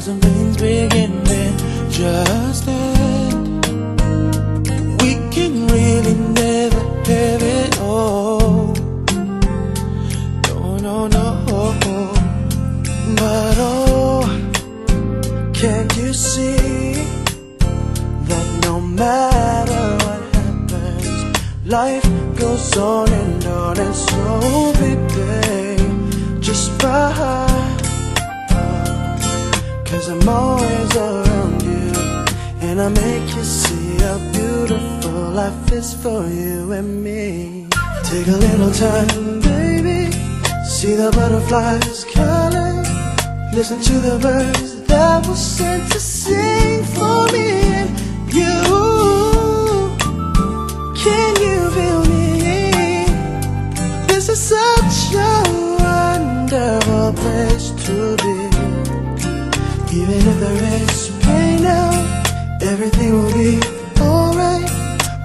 some things beginning, just then. We can really never have it all. No, no, no. But oh, can't you see that no matter what happens, life goes on and on, and so baby, just ride. Cause I'm always around you, and I make you see how beautiful life is for you and me. Take a little time, baby, see the butterflies calling. Listen to the birds that were sent to sing for me and you. Can you feel me? This is such a wonderful place to be. Even if there is pain now, everything will be alright.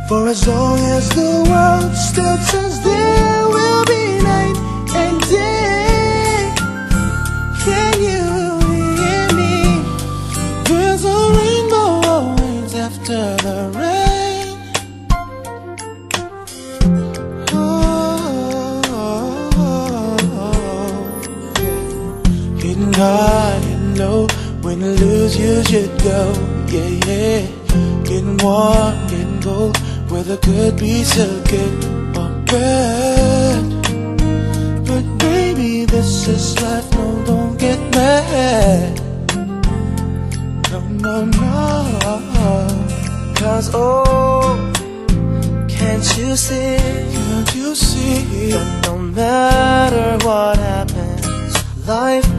For as long as the world still turns, there will be night and day. Can you hear me? There's a rainbow always after the rain. Oh, Getting high and low, when to lose you should go. Yeah, yeah. Getting warm, getting cold, weather could be so good or bad. But baby, this is life, no, don't get mad. No, no, no. Cause oh, can't you see Can't you see? that no matter what happens, life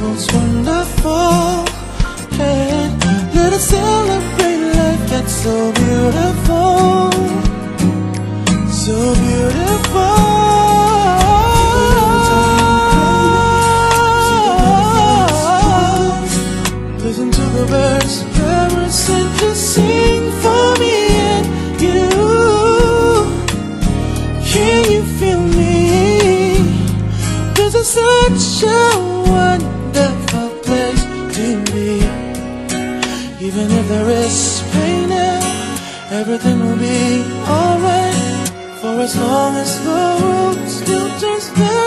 was wonderful. And let us celebrate life that's so beautiful. So beautiful. Listen to the birds sing for me and you. Can you feel me? Such a everything will be alright. For as long as the world still turns, there